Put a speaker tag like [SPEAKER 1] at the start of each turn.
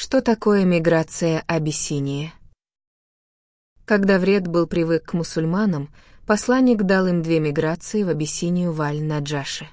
[SPEAKER 1] Что такое миграция Абиссинии? Когда вред был привык к мусульманам, посланник дал им две миграции в Абиссинию Валь-Наджаши.